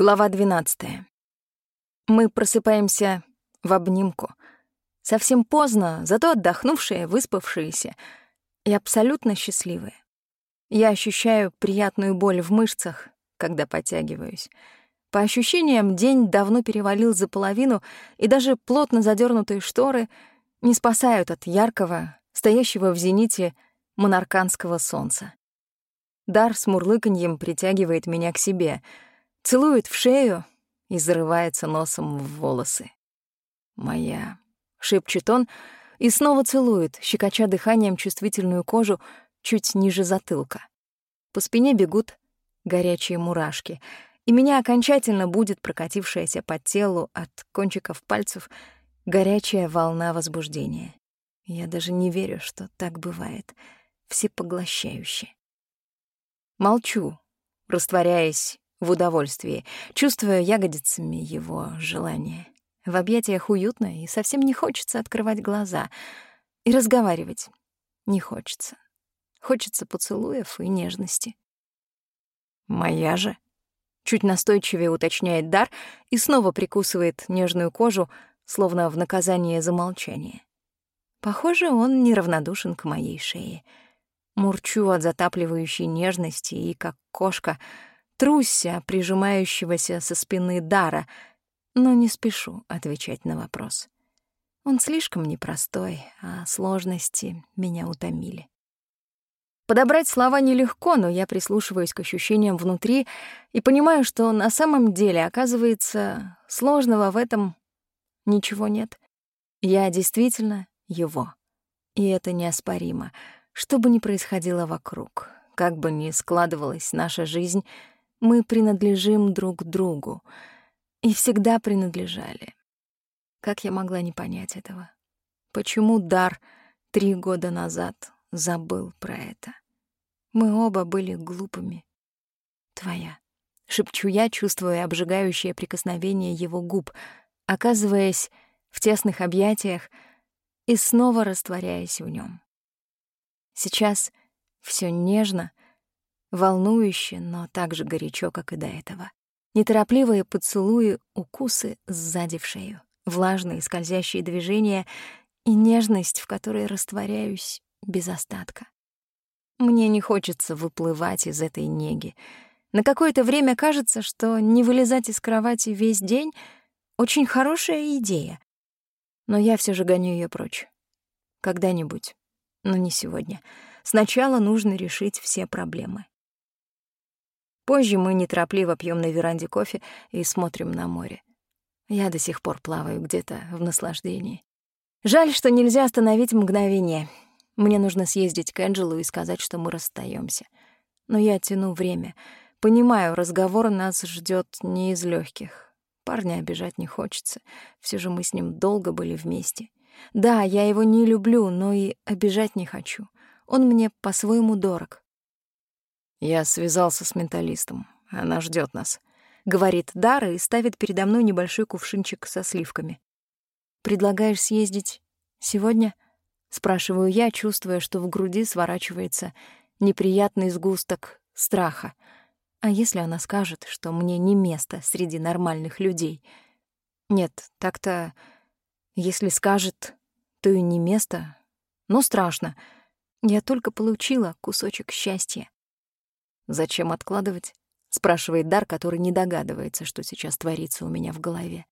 Глава 12. Мы просыпаемся в обнимку. Совсем поздно, зато отдохнувшие, выспавшиеся и абсолютно счастливые. Я ощущаю приятную боль в мышцах, когда подтягиваюсь. По ощущениям, день давно перевалил за половину, и даже плотно задернутые шторы не спасают от яркого, стоящего в зените монарканского солнца. Дар с мурлыканьем притягивает меня к себе — целует в шею и зарывается носом в волосы. «Моя», — шепчет он и снова целует, щекоча дыханием чувствительную кожу чуть ниже затылка. По спине бегут горячие мурашки, и меня окончательно будет прокатившаяся по телу от кончиков пальцев горячая волна возбуждения. Я даже не верю, что так бывает, всепоглощающе. Молчу, растворяясь в удовольствии, чувствуя ягодицами его желание. В объятиях уютно и совсем не хочется открывать глаза. И разговаривать не хочется. Хочется поцелуев и нежности. «Моя же?» — чуть настойчивее уточняет Дар и снова прикусывает нежную кожу, словно в наказание за молчание. Похоже, он неравнодушен к моей шее. Мурчу от затапливающей нежности и, как кошка — Труся, прижимающегося со спины Дара, но не спешу отвечать на вопрос. Он слишком непростой, а сложности меня утомили. Подобрать слова нелегко, но я прислушиваюсь к ощущениям внутри и понимаю, что на самом деле, оказывается, сложного в этом ничего нет. Я действительно его. И это неоспоримо, что бы ни происходило вокруг, как бы ни складывалась наша жизнь — мы принадлежим друг другу и всегда принадлежали. Как я могла не понять этого? Почему Дар три года назад забыл про это? Мы оба были глупыми. Твоя. Шепчу я, чувствуя обжигающее прикосновение его губ, оказываясь в тесных объятиях и снова растворяясь в нем. Сейчас все нежно волнующе, но так же горячо, как и до этого. Неторопливые поцелуи, укусы сзади в шею, влажные скользящие движения и нежность, в которой растворяюсь без остатка. Мне не хочется выплывать из этой неги. На какое-то время кажется, что не вылезать из кровати весь день — очень хорошая идея. Но я все же гоню ее прочь. Когда-нибудь, но не сегодня. Сначала нужно решить все проблемы. Позже мы неторопливо пьем на веранде кофе и смотрим на море. Я до сих пор плаваю где-то в наслаждении. Жаль, что нельзя остановить мгновение. Мне нужно съездить к Энджелу и сказать, что мы расстаемся. Но я тяну время. Понимаю, разговор нас ждет не из легких. Парня обижать не хочется. Все же мы с ним долго были вместе. Да, я его не люблю, но и обижать не хочу. Он мне по-своему дорог. Я связался с менталистом. Она ждет нас. Говорит Дара и ставит передо мной небольшой кувшинчик со сливками. Предлагаешь съездить сегодня? Спрашиваю я, чувствуя, что в груди сворачивается неприятный сгусток страха. А если она скажет, что мне не место среди нормальных людей? Нет, так-то... Если скажет, то и не место. Но страшно. Я только получила кусочек счастья. «Зачем откладывать?» — спрашивает Дар, который не догадывается, что сейчас творится у меня в голове.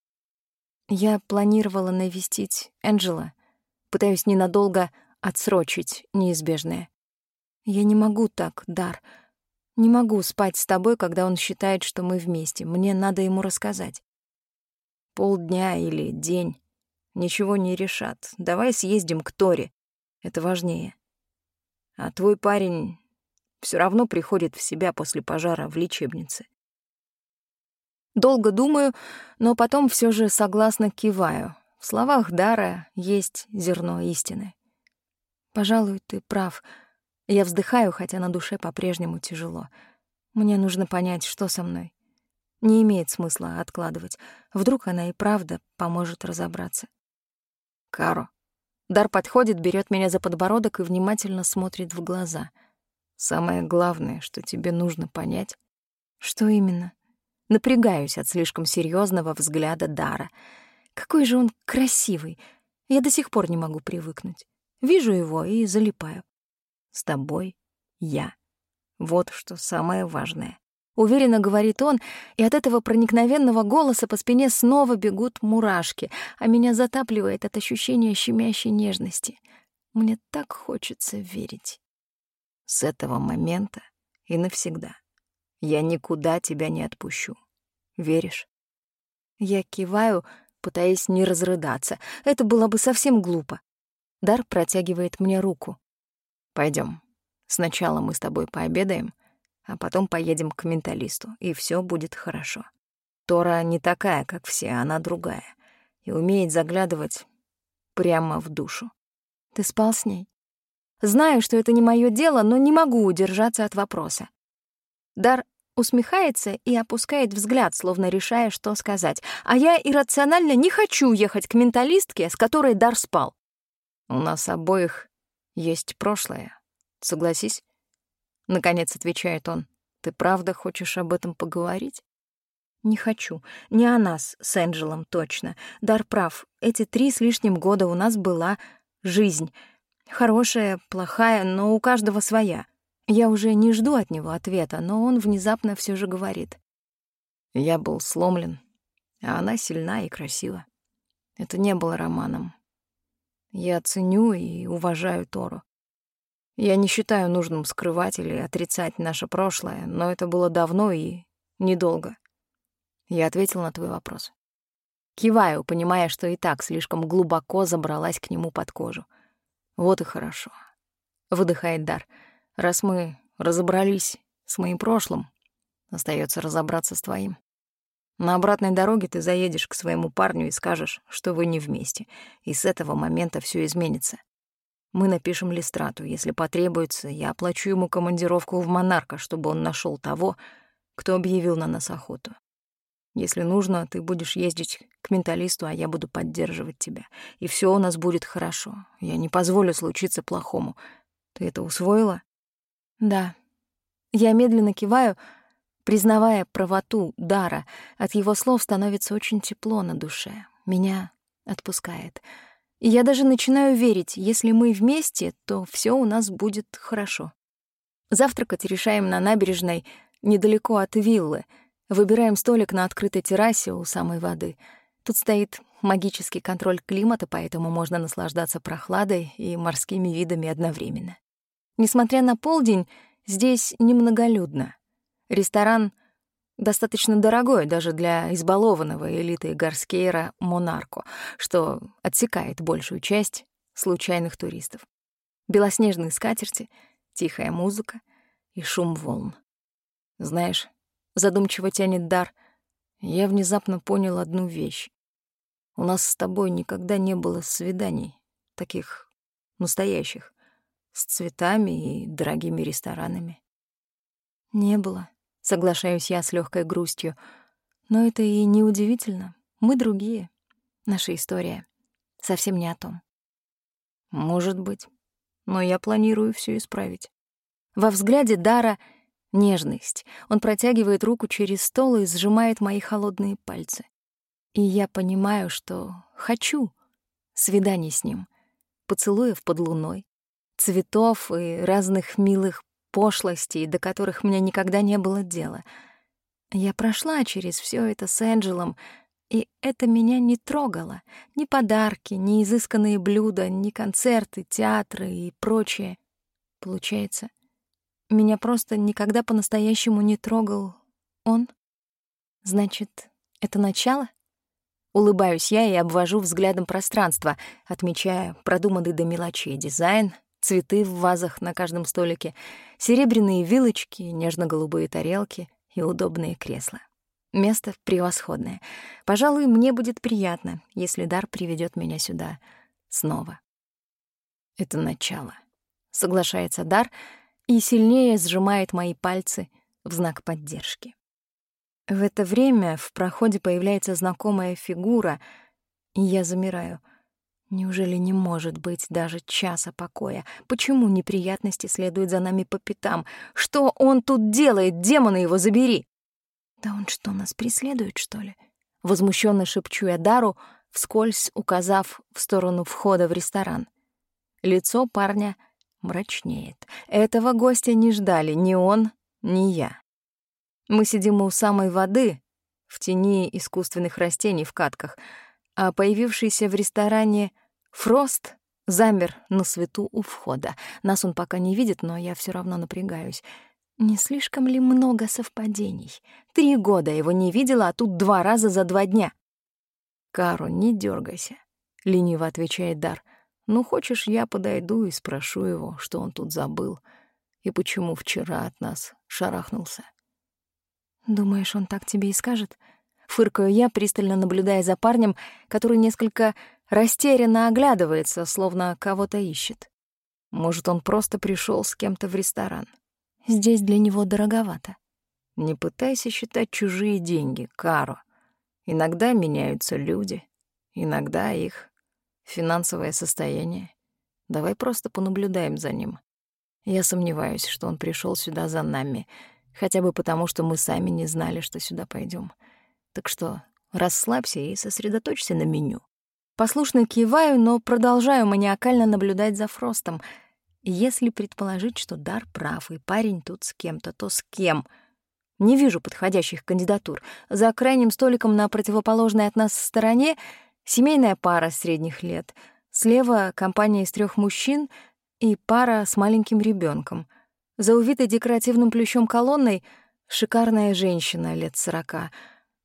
«Я планировала навестить Энджела. Пытаюсь ненадолго отсрочить неизбежное. Я не могу так, Дар. Не могу спать с тобой, когда он считает, что мы вместе. Мне надо ему рассказать. Полдня или день ничего не решат. Давай съездим к Торе. Это важнее. А твой парень все равно приходит в себя после пожара в лечебнице. Долго думаю, но потом все же согласно киваю. В словах Дара есть зерно истины. Пожалуй, ты прав. Я вздыхаю, хотя на душе по-прежнему тяжело. Мне нужно понять, что со мной. Не имеет смысла откладывать. Вдруг она и правда поможет разобраться. Каро. Дар подходит, берет меня за подбородок и внимательно смотрит в глаза — Самое главное, что тебе нужно понять. Что именно? Напрягаюсь от слишком серьезного взгляда Дара. Какой же он красивый. Я до сих пор не могу привыкнуть. Вижу его и залипаю. С тобой я. Вот что самое важное. Уверенно говорит он, и от этого проникновенного голоса по спине снова бегут мурашки, а меня затапливает от ощущения щемящей нежности. Мне так хочется верить. С этого момента и навсегда. Я никуда тебя не отпущу. Веришь? Я киваю, пытаясь не разрыдаться. Это было бы совсем глупо. Дар протягивает мне руку. Пойдем. Сначала мы с тобой пообедаем, а потом поедем к менталисту, и все будет хорошо. Тора не такая, как все, она другая, и умеет заглядывать прямо в душу. Ты спал с ней? Знаю, что это не мое дело, но не могу удержаться от вопроса. Дар усмехается и опускает взгляд, словно решая, что сказать. А я иррационально не хочу ехать к менталистке, с которой Дар спал. У нас обоих есть прошлое, согласись? Наконец отвечает он. Ты правда хочешь об этом поговорить? Не хочу. Не о нас с Энджелом точно. Дар прав. Эти три с лишним года у нас была жизнь. Хорошая, плохая, но у каждого своя. Я уже не жду от него ответа, но он внезапно все же говорит. Я был сломлен, а она сильна и красива. Это не было романом. Я ценю и уважаю Тору. Я не считаю нужным скрывать или отрицать наше прошлое, но это было давно и недолго. Я ответил на твой вопрос. Киваю, понимая, что и так слишком глубоко забралась к нему под кожу. Вот и хорошо. Выдыхает Дар. Раз мы разобрались с моим прошлым, остается разобраться с твоим. На обратной дороге ты заедешь к своему парню и скажешь, что вы не вместе, и с этого момента все изменится. Мы напишем Листрату. Если потребуется, я оплачу ему командировку в Монарка, чтобы он нашел того, кто объявил на нас охоту. Если нужно, ты будешь ездить к менталисту, а я буду поддерживать тебя. И все у нас будет хорошо. Я не позволю случиться плохому. Ты это усвоила? Да. Я медленно киваю, признавая правоту Дара. От его слов становится очень тепло на душе. Меня отпускает. И я даже начинаю верить, если мы вместе, то все у нас будет хорошо. Завтракать решаем на набережной, недалеко от виллы. Выбираем столик на открытой террасе у самой воды. Тут стоит магический контроль климата, поэтому можно наслаждаться прохладой и морскими видами одновременно. Несмотря на полдень, здесь немноголюдно. Ресторан — достаточно дорогой даже для избалованного элиты Гарскейра Монарко, что отсекает большую часть случайных туристов. Белоснежные скатерти, тихая музыка и шум волн. Знаешь, задумчиво тянет дар, я внезапно понял одну вещь. У нас с тобой никогда не было свиданий, таких настоящих, с цветами и дорогими ресторанами. Не было, Соглашаюсь я с легкой грустью. Но это и не удивительно. Мы другие. Наша история совсем не о том. Может быть. Но я планирую все исправить. Во взгляде Дара нежность. Он протягивает руку через стол и сжимает мои холодные пальцы. И я понимаю, что хочу свиданий с ним, поцелуев под луной, цветов и разных милых пошлостей, до которых мне никогда не было дела. Я прошла через все это с Энджелом, и это меня не трогало. Ни подарки, ни изысканные блюда, ни концерты, театры и прочее. Получается, меня просто никогда по-настоящему не трогал он? Значит, это начало? Улыбаюсь я и обвожу взглядом пространство, отмечая продуманный до мелочей дизайн, цветы в вазах на каждом столике, серебряные вилочки, нежно-голубые тарелки и удобные кресла. Место превосходное. Пожалуй, мне будет приятно, если Дар приведет меня сюда снова. Это начало. Соглашается Дар и сильнее сжимает мои пальцы в знак поддержки. В это время в проходе появляется знакомая фигура, и я замираю — Неужели не может быть даже часа покоя? Почему неприятности следуют за нами по пятам? Что он тут делает? Демона его забери! Да он что, нас преследует, что ли? Возмущенно шепчу я Дару, вскользь указав в сторону входа в ресторан. Лицо парня мрачнеет. Этого гостя не ждали ни он, ни я. Мы сидим у самой воды, в тени искусственных растений в катках, а появившийся в ресторане Фрост замер на свету у входа. Нас он пока не видит, но я все равно напрягаюсь. Не слишком ли много совпадений? Три года его не видела, а тут два раза за два дня. «Каро, не дергайся, лениво отвечает Дар. «Ну, хочешь, я подойду и спрошу его, что он тут забыл, и почему вчера от нас шарахнулся». «Думаешь, он так тебе и скажет?» Фыркаю я, пристально наблюдая за парнем, который несколько растерянно оглядывается, словно кого-то ищет. Может, он просто пришел с кем-то в ресторан. Здесь для него дороговато. Не пытайся считать чужие деньги, Каро. Иногда меняются люди, иногда их финансовое состояние. Давай просто понаблюдаем за ним. Я сомневаюсь, что он пришел сюда за нами — хотя бы потому, что мы сами не знали, что сюда пойдем. Так что расслабься и сосредоточься на меню. Послушно киваю, но продолжаю маниакально наблюдать за Фростом. Если предположить, что Дар прав, и парень тут с кем-то, то с кем? Не вижу подходящих кандидатур. За крайним столиком на противоположной от нас стороне семейная пара средних лет. Слева — компания из трех мужчин и пара с маленьким ребенком. За увитой декоративным плющом колонной шикарная женщина лет сорока.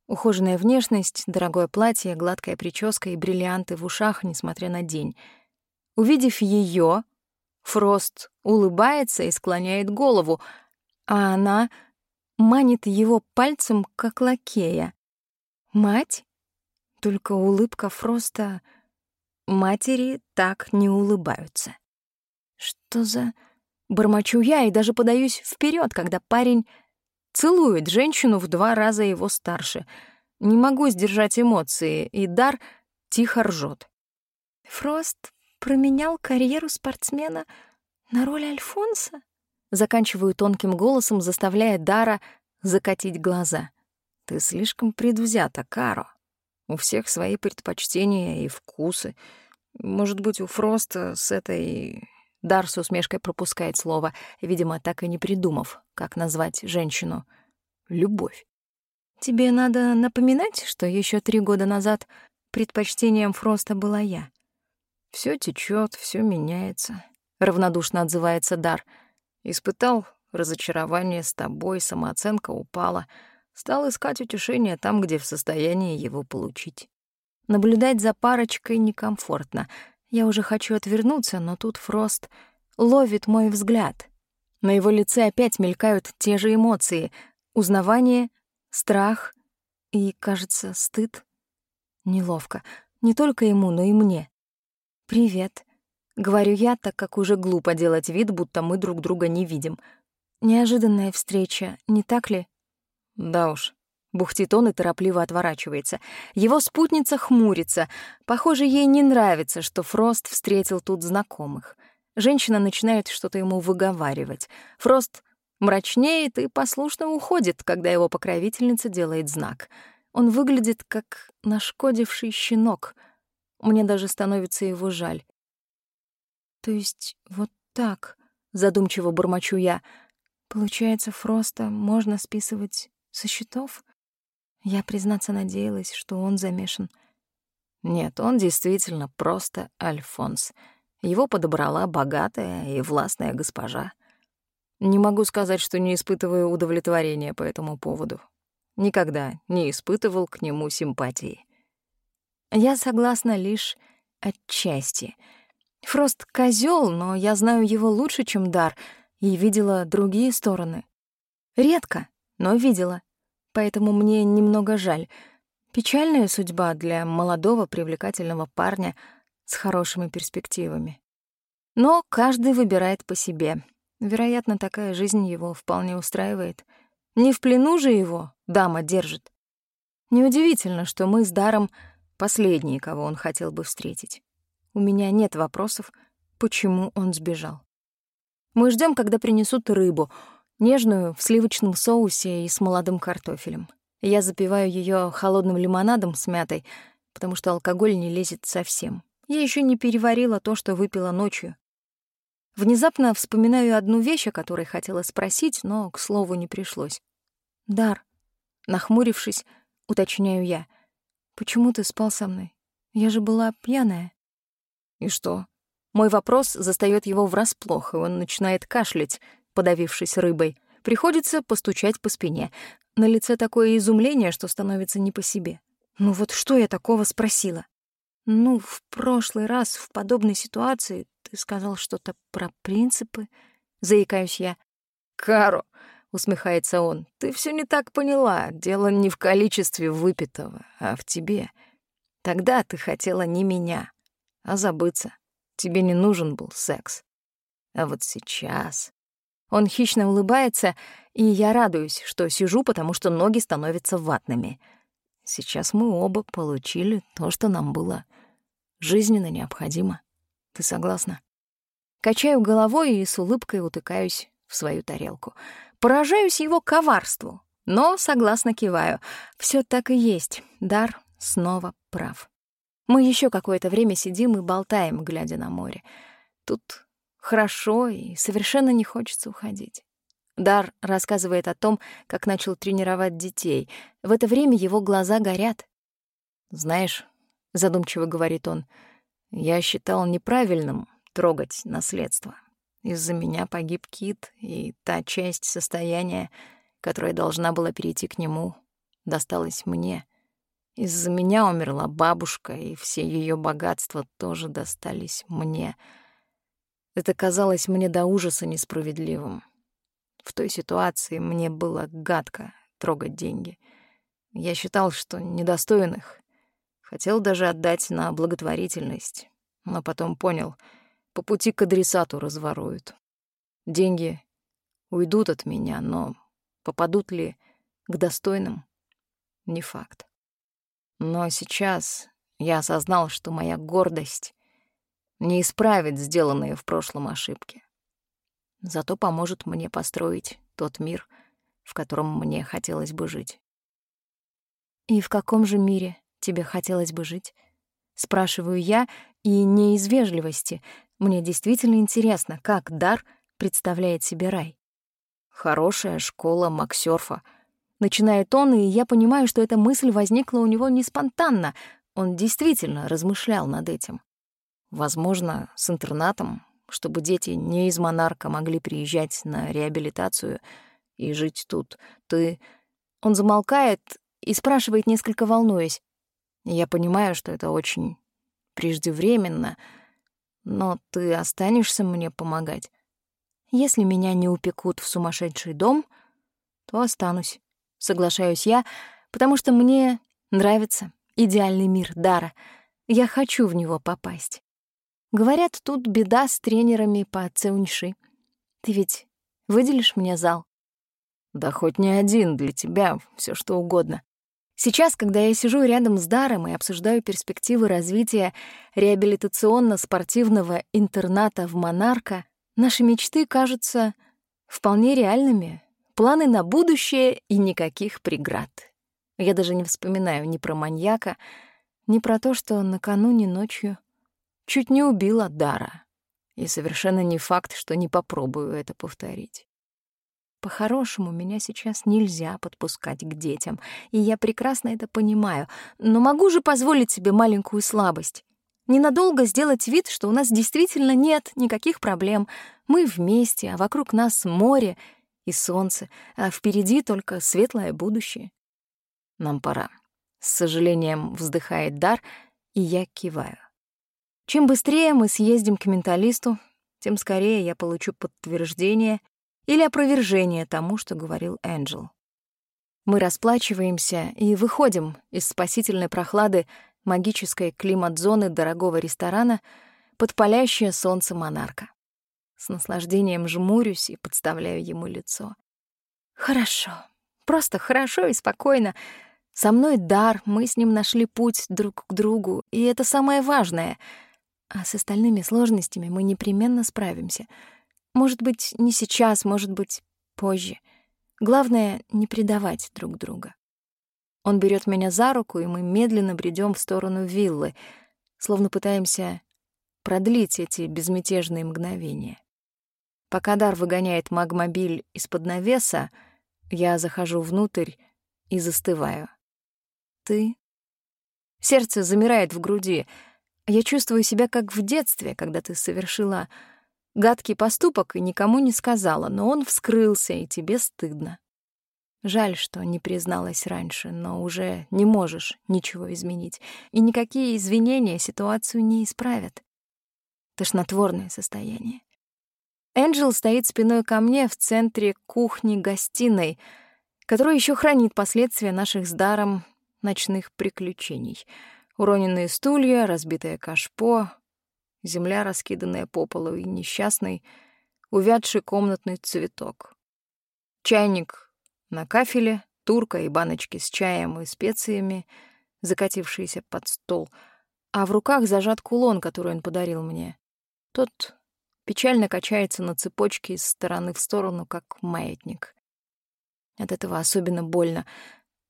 Ухоженная внешность, дорогое платье, гладкая прическа и бриллианты в ушах, несмотря на день. Увидев ее, Фрост улыбается и склоняет голову, а она манит его пальцем, как лакея. «Мать?» Только улыбка Фроста... Матери так не улыбаются. Что за... Бормочу я и даже подаюсь вперед, когда парень целует женщину в два раза его старше. Не могу сдержать эмоции, и Дар тихо ржет. Фрост променял карьеру спортсмена на роль Альфонса? Заканчиваю тонким голосом, заставляя Дара закатить глаза. Ты слишком предвзята, Каро. У всех свои предпочтения и вкусы. Может быть, у Фроста с этой Дар с усмешкой пропускает слово, видимо, так и не придумав, как назвать женщину. Любовь. Тебе надо напоминать, что еще три года назад предпочтением Фроста была я. Все течет, все меняется. Равнодушно отзывается Дар. Испытал разочарование с тобой, самооценка упала. Стал искать утешение там, где в состоянии его получить. Наблюдать за парочкой некомфортно — я уже хочу отвернуться, но тут Фрост ловит мой взгляд. На его лице опять мелькают те же эмоции — узнавание, страх и, кажется, стыд. Неловко. Не только ему, но и мне. «Привет», — говорю я, так как уже глупо делать вид, будто мы друг друга не видим. Неожиданная встреча, не так ли? Да уж, Бухтит он и торопливо отворачивается. Его спутница хмурится. Похоже, ей не нравится, что Фрост встретил тут знакомых. Женщина начинает что-то ему выговаривать. Фрост мрачнеет и послушно уходит, когда его покровительница делает знак. Он выглядит как нашкодивший щенок. Мне даже становится его жаль. То есть вот так, задумчиво бормочу я. Получается, Фроста можно списывать со счетов? Я, признаться, надеялась, что он замешан. Нет, он действительно просто Альфонс. Его подобрала богатая и властная госпожа. Не могу сказать, что не испытываю удовлетворения по этому поводу. Никогда не испытывал к нему симпатии. Я согласна лишь отчасти. Фрост — козёл, но я знаю его лучше, чем Дар, и видела другие стороны. Редко, но видела поэтому мне немного жаль. Печальная судьба для молодого привлекательного парня с хорошими перспективами. Но каждый выбирает по себе. Вероятно, такая жизнь его вполне устраивает. Не в плену же его дама держит. Неудивительно, что мы с Даром последние, кого он хотел бы встретить. У меня нет вопросов, почему он сбежал. Мы ждем, когда принесут рыбу — нежную, в сливочном соусе и с молодым картофелем. Я запиваю ее холодным лимонадом с мятой, потому что алкоголь не лезет совсем. Я еще не переварила то, что выпила ночью. Внезапно вспоминаю одну вещь, о которой хотела спросить, но, к слову, не пришлось. «Дар», нахмурившись, уточняю я, «почему ты спал со мной? Я же была пьяная». «И что?» Мой вопрос застаёт его врасплох, и он начинает кашлять, подавившись рыбой. Приходится постучать по спине. На лице такое изумление, что становится не по себе. Ну вот что я такого спросила? Ну, в прошлый раз в подобной ситуации ты сказал что-то про принципы, заикаюсь я. Каро, усмехается он. Ты все не так поняла. Дело не в количестве выпитого, а в тебе. Тогда ты хотела не меня, а забыться. Тебе не нужен был секс. А вот сейчас... Он хищно улыбается, и я радуюсь, что сижу, потому что ноги становятся ватными. Сейчас мы оба получили то, что нам было жизненно необходимо. Ты согласна? Качаю головой и с улыбкой утыкаюсь в свою тарелку. Поражаюсь его коварству, но согласно киваю. Все так и есть. Дар снова прав. Мы еще какое-то время сидим и болтаем, глядя на море. Тут хорошо и совершенно не хочется уходить. Дар рассказывает о том, как начал тренировать детей. В это время его глаза горят. «Знаешь», — задумчиво говорит он, — «я считал неправильным трогать наследство. Из-за меня погиб Кит, и та часть состояния, которая должна была перейти к нему, досталась мне. Из-за меня умерла бабушка, и все ее богатства тоже достались мне. Это казалось мне до ужаса несправедливым. В той ситуации мне было гадко трогать деньги. Я считал, что недостоин их. Хотел даже отдать на благотворительность, но потом понял, по пути к адресату разворуют. Деньги уйдут от меня, но попадут ли к достойным — не факт. Но сейчас я осознал, что моя гордость не исправит сделанные в прошлом ошибки. Зато поможет мне построить тот мир, в котором мне хотелось бы жить. «И в каком же мире тебе хотелось бы жить?» Спрашиваю я, и не из вежливости. Мне действительно интересно, как Дар представляет себе рай. «Хорошая школа Максёрфа», Начинает он, и я понимаю, что эта мысль возникла у него не спонтанно. Он действительно размышлял над этим. Возможно, с интернатом, чтобы дети не из монарка могли приезжать на реабилитацию и жить тут. Ты... Он замолкает и спрашивает, несколько волнуясь. Я понимаю, что это очень преждевременно, но ты останешься мне помогать? Если меня не упекут в сумасшедший дом, то останусь соглашаюсь я, потому что мне нравится идеальный мир Дара. Я хочу в него попасть. Говорят, тут беда с тренерами по цеуньши. Ты ведь выделишь мне зал? Да хоть не один для тебя, все что угодно. Сейчас, когда я сижу рядом с Даром и обсуждаю перспективы развития реабилитационно-спортивного интерната в Монарка, наши мечты кажутся вполне реальными, Планы на будущее и никаких преград. Я даже не вспоминаю ни про маньяка, ни про то, что накануне ночью чуть не убила Дара. И совершенно не факт, что не попробую это повторить. По-хорошему, меня сейчас нельзя подпускать к детям, и я прекрасно это понимаю, но могу же позволить себе маленькую слабость. Ненадолго сделать вид, что у нас действительно нет никаких проблем. Мы вместе, а вокруг нас море — и солнце, а впереди только светлое будущее. Нам пора. С сожалением вздыхает Дар, и я киваю. Чем быстрее мы съездим к менталисту, тем скорее я получу подтверждение или опровержение тому, что говорил Энджел. Мы расплачиваемся и выходим из спасительной прохлады магической климат-зоны дорогого ресторана под палящее солнце монарка. С наслаждением жмурюсь и подставляю ему лицо. Хорошо. Просто хорошо и спокойно. Со мной дар, мы с ним нашли путь друг к другу, и это самое важное. А с остальными сложностями мы непременно справимся. Может быть, не сейчас, может быть, позже. Главное — не предавать друг друга. Он берет меня за руку, и мы медленно бредем в сторону виллы, словно пытаемся продлить эти безмятежные мгновения. Пока Дар выгоняет магмобиль из-под навеса, я захожу внутрь и застываю. Ты? Сердце замирает в груди. Я чувствую себя как в детстве, когда ты совершила гадкий поступок и никому не сказала, но он вскрылся, и тебе стыдно. Жаль, что не призналась раньше, но уже не можешь ничего изменить, и никакие извинения ситуацию не исправят. Тошнотворное состояние. Энджел стоит спиной ко мне в центре кухни-гостиной, которая еще хранит последствия наших с даром ночных приключений. Уроненные стулья, разбитое кашпо, земля, раскиданная по полу, и несчастный, увядший комнатный цветок. Чайник на кафеле турка и баночки с чаем и специями, закатившиеся под стол, а в руках зажат кулон, который он подарил мне. Тот печально качается на цепочке из стороны в сторону, как маятник. От этого особенно больно.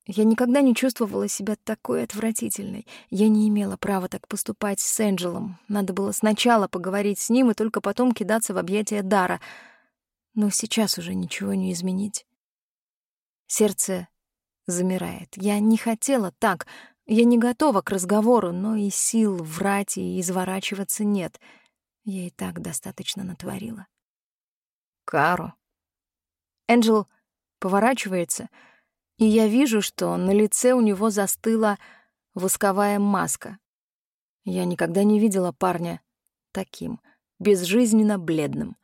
Я никогда не чувствовала себя такой отвратительной. Я не имела права так поступать с Энджелом. Надо было сначала поговорить с ним и только потом кидаться в объятия Дара. Но сейчас уже ничего не изменить. Сердце замирает. Я не хотела так. Я не готова к разговору, но и сил врать и изворачиваться нет. Я и так достаточно натворила. Каро. Энджел поворачивается, и я вижу, что на лице у него застыла восковая маска. Я никогда не видела парня таким, безжизненно бледным.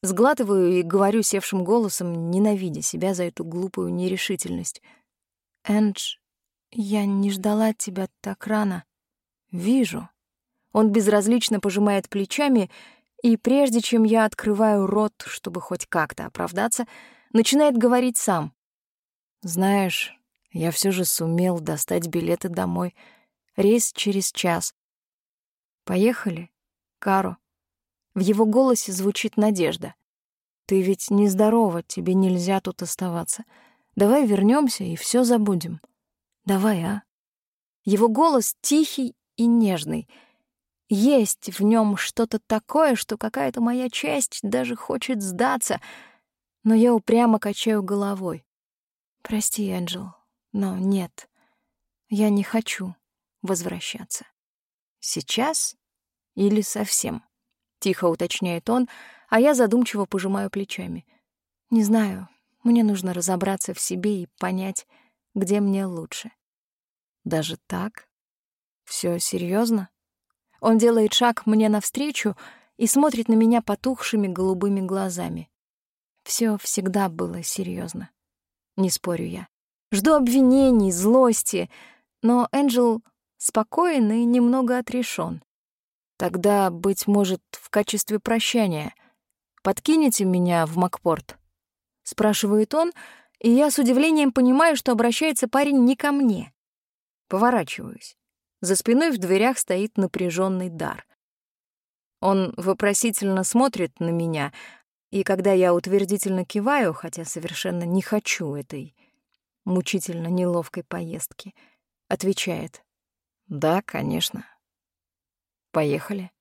Сглатываю и говорю севшим голосом, ненавидя себя за эту глупую нерешительность. «Эндж, я не ждала тебя так рано. Вижу». Он безразлично пожимает плечами, и прежде чем я открываю рот, чтобы хоть как-то оправдаться, начинает говорить сам. «Знаешь, я все же сумел достать билеты домой. Рейс через час. Поехали, Каро?» В его голосе звучит надежда. «Ты ведь нездорова, тебе нельзя тут оставаться. Давай вернемся и все забудем. Давай, а?» Его голос тихий и нежный. Есть в нем что-то такое, что какая-то моя часть даже хочет сдаться, но я упрямо качаю головой. «Прости, Энджел, но нет, я не хочу возвращаться. Сейчас или совсем?» тихо уточняет он, а я задумчиво пожимаю плечами. Не знаю, мне нужно разобраться в себе и понять, где мне лучше. Даже так? Все серьезно? Он делает шаг мне навстречу и смотрит на меня потухшими голубыми глазами. Все всегда было серьезно. Не спорю я. Жду обвинений, злости, но Энджел спокоен и немного отрешен. Тогда, быть может, в качестве прощания подкинете меня в Макпорт? Спрашивает он, и я с удивлением понимаю, что обращается парень не ко мне. Поворачиваюсь. За спиной в дверях стоит напряженный дар. Он вопросительно смотрит на меня, и когда я утвердительно киваю, хотя совершенно не хочу этой мучительно неловкой поездки, отвечает «Да, конечно». Поехали.